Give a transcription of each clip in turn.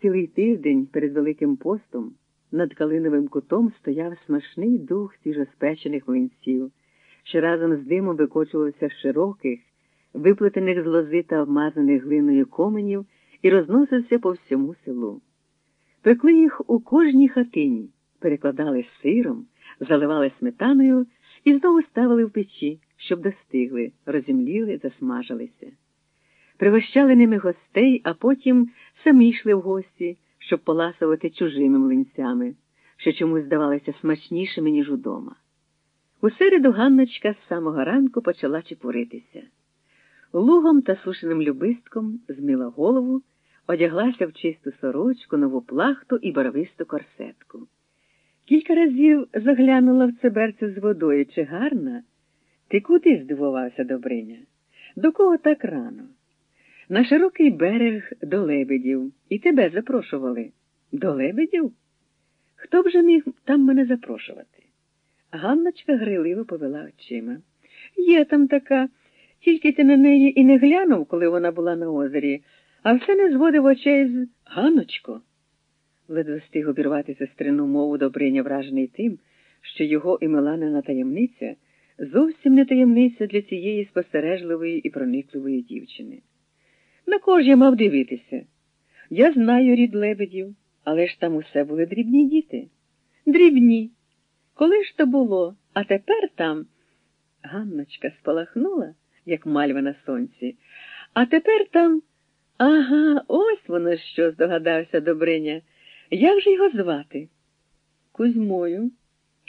Цілий тиждень перед Великим постом над Калиновим кутом стояв смачний дух свіжоспечених млинців, що разом з димом викочувався з широких, виплетених з лози та обмазаних глиною коменів і розносився по всьому селу. Пекли їх у кожній хатині, перекладали сиром, заливали сметаною і знову ставили в печі, щоб достигли, розімліли, засмажилися. Пригощали ними гостей, а потім самі йшли в гості, щоб поласувати чужими млинцями, що чомусь здавалися смачнішими, ніж удома. У середу Ганночка з самого ранку почала чепуритися. Лугом та сушеним любистком змила голову, одяглася в чисту сорочку, нову плахту і барвисту корсетку. Кілька разів заглянула в цеберцю з водою, чи гарна? Ти куди здивувався Добриня? До кого так рано? На широкий берег до лебедів. І тебе запрошували. До лебедів? Хто б же міг там мене запрошувати? Ганночка гриливо повела очима. Є там така, тільки ти на неї і не глянув, коли вона була на озері, а все не зводив очей з Ганночко. Ледве встиг обірвати сестрину мову Добриня, вражений тим, що його і Миланина таємниця зовсім не таємниця для цієї спостережливої і проникливої дівчини. На кого ж я мав дивитися? Я знаю рід лебедів, але ж там усе були дрібні діти. Дрібні. Коли ж то було, а тепер там. Ганночка спалахнула, як мальва на сонці, а тепер там. Ага, ось воно що, здогадався Добриня. Як же його звати? Кузьмою.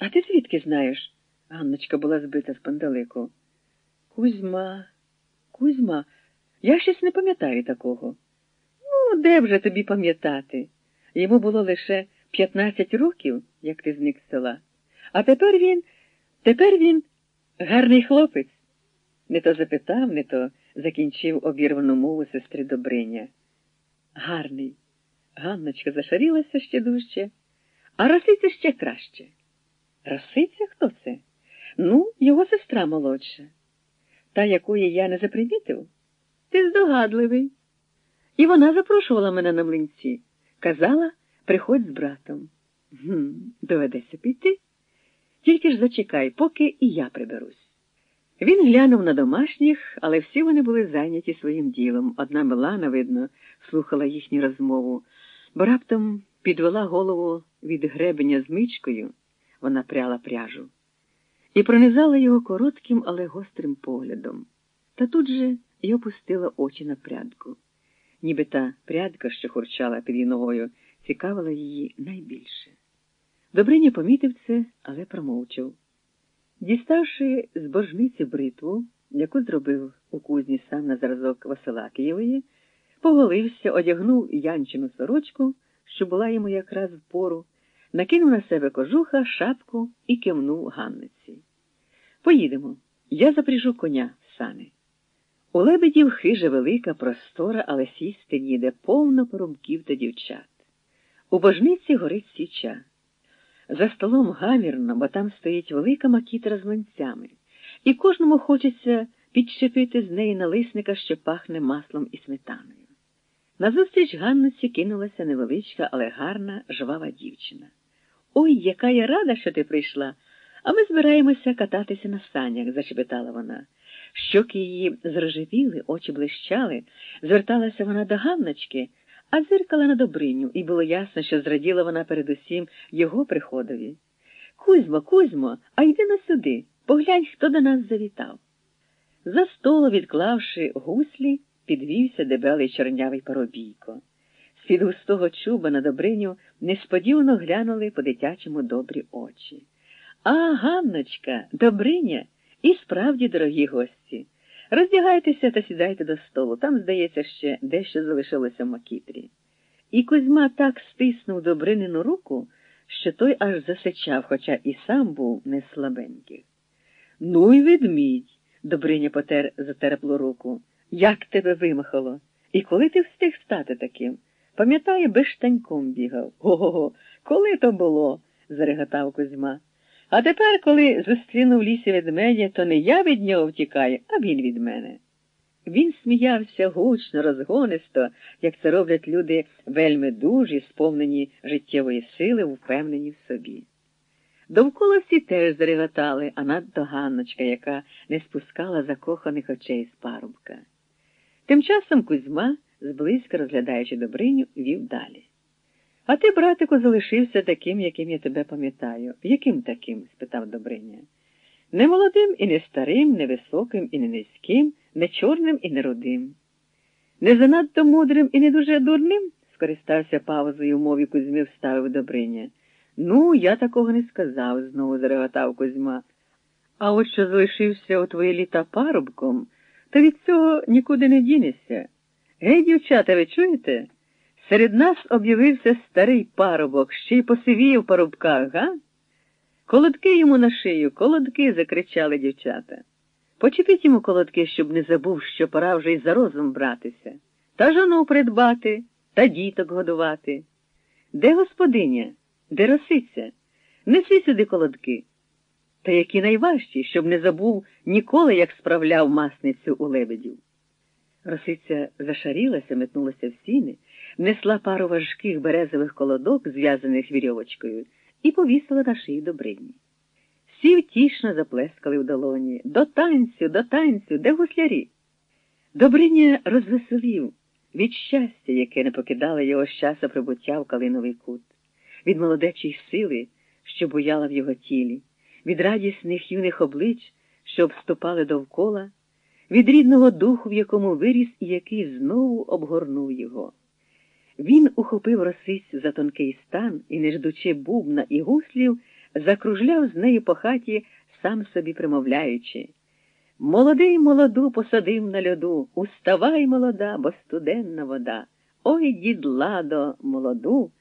А ти звідки знаєш? Ганночка була збита з панделику. Кузьма, Кузьма, я щось не пам'ятаю такого. Ну, де вже тобі пам'ятати? Йому було лише 15 років, як ти зник з села. А тепер він, тепер він гарний хлопець. Не то запитав, не то закінчив обірвану мову сестри Добриня. Гарний. Ганночка зашарілася ще дужче, а Росиця ще краще. Росиця хто це? Ну, його сестра молодша. Та, якої я не запримітив, ти здогадливий. І вона запрошувала мене на млинці. Казала, приходь з братом. Гм, Доведеться піти. Тільки ж зачекай, поки і я приберусь. Він глянув на домашніх, але всі вони були зайняті своїм ділом. Одна Милана, видно, слухала їхню розмову, бо раптом підвела голову від гребеня з мичкою, вона пряла пряжу, і пронизала його коротким, але гострим поглядом. Та тут же й опустила очі на прядку. Ніби та прядка, що хурчала під її ногою, цікавила її найбільше. Добриня помітив це, але промовчав. Діставши з божниці бритву, яку зробив у кузні сам на зразок Васила Києвої, поголився, одягнув янчину сорочку, що була йому якраз в пору, накинув на себе кожуха, шапку і кивнув Ганниці. Поїдемо. Я запряжу коня в сани. У лебедів хижа велика, простора, але сісти ніде повно порубків та дівчат. У божниці горить свіча. За столом гамірно, бо там стоїть велика макітра з млинцями, і кожному хочеться підщепити з неї налисника, що пахне маслом і сметаною. Назустріч Ганнуці кинулася невеличка, але гарна, жвава дівчина. Ой, яка я рада, що ти прийшла, а ми збираємося кататися на санях, зачепетала вона. Щоки її зрожевіли, очі блищали, зверталася вона до Ганночки а зиркала на Добриню, і було ясно, що зраділа вона передусім його приходові. Кузьмо, Кузьмо, а йди на сюди, поглянь, хто до нас завітав. За столу, відклавши гуслі, підвівся дебелий чорнявий парубійко. З-під густого чуба на Добриню несподівано глянули по дитячому добрі очі. А, Ганночка, Добриня, і справді, дорогі гості. Роздягайтеся та сідайте до столу. Там, здається, ще дещо залишилося в макітрі. І Кузьма так стиснув Добринину руку, що той аж засичав, хоча і сам був не слабенький. Ну й ведмідь, Добриня потер затерплу руку. Як тебе вимахало? І коли ти встиг стати таким? Пам'ятає, без штаньком бігав. Ого, коли то було? зареготав Кузьма. А тепер, коли зустріну в лісі ведмедя, то не я від нього втікаю, а він від мене. Він сміявся гучно, розгонисто, як це роблять люди вельми дужі, сповнені життєвої сили, впевнені в собі. Довкола всі теж зареготали, а надто Ганночка, яка не спускала закоханих очей з парубка. Тим часом Кузьма, зблизька розглядаючи Добриню, вів далі. А ти, братику, залишився таким, яким я тебе пам'ятаю. Яким таким? спитав Добриня. Не молодим і не старим, не високим і не низьким, не чорним і не рудим. Не занадто мудрим і не дуже дурним, скористався паузою в мові Кузьми, вставив Добриня. Ну, я такого не сказав, знову зареготав Кузьма. А от що залишився у твої літа парубком, то від цього нікуди не дінешся. Гей, дівчата, ви чуєте? Серед нас об'явився старий парубок, ще й посивіє в парубках, га? Колодки йому на шию, колодки, закричали дівчата. Почепіть йому колодки, щоб не забув, що пора вже й за розум братися, та жону придбати, та діток годувати. Де господиня? Де росиця? Неси сюди колодки. Та які найважчі, щоб не забув ніколи, як справляв масницю у лебедів. Росиця зашарілася, метнулася в сіни, несла пару важких березових колодок, зв'язаних вірьовочкою, і повісила на шию Добрині. Всі втішно заплескали в долоні. До танцю, до танцю, де гуслярі? Добриня розвеселів від щастя, яке не покидало його з часу прибуття в калиновий кут, від молодечої сили, що буяла в його тілі, від радісних юних облич, що обступали довкола, від рідного духу, в якому виріс і який знову обгорнув його. Він ухопив росицю за тонкий стан і, не ждучи бубна і гуслів, закружляв з нею по хаті, сам собі примовляючи. Молодий молоду посадив на льоду, уставай, молода, бо студенна вода. Ой, дід ладо, молоду.